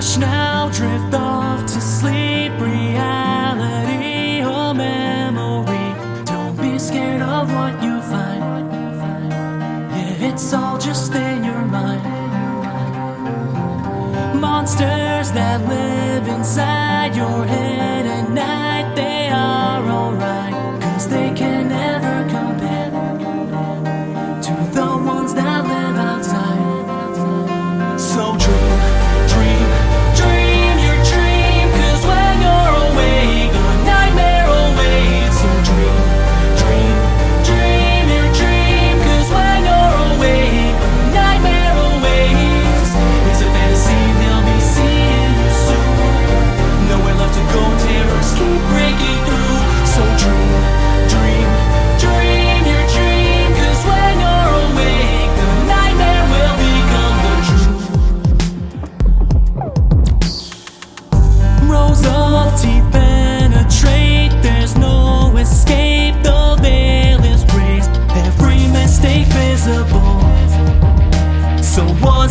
Hush now, drift off to sleep. Reality or memory. Don't be scared of what you find. Yeah, it's all just in your mind. Monsters that live inside your head.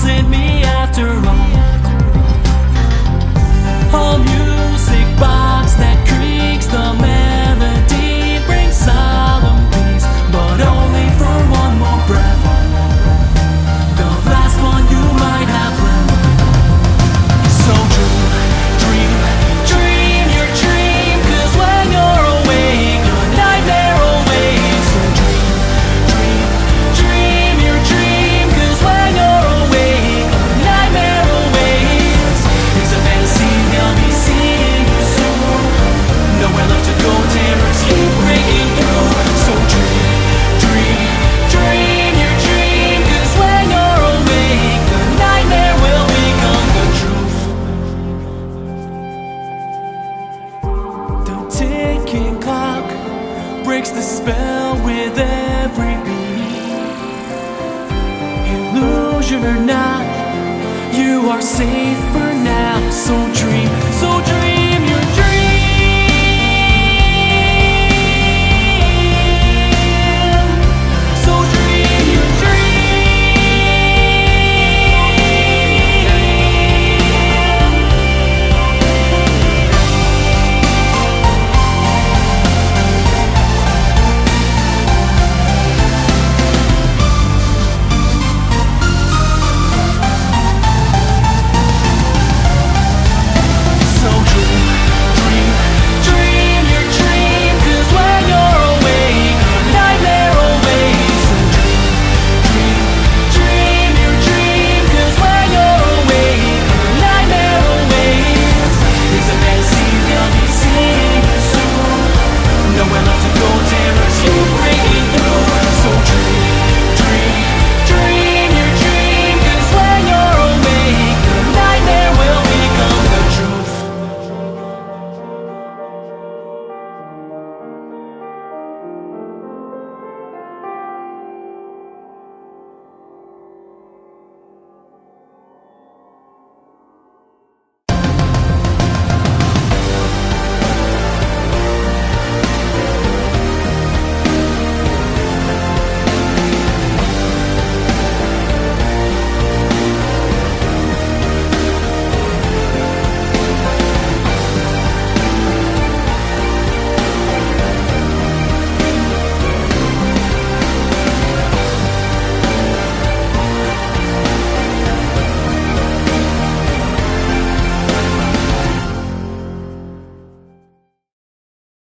doesn't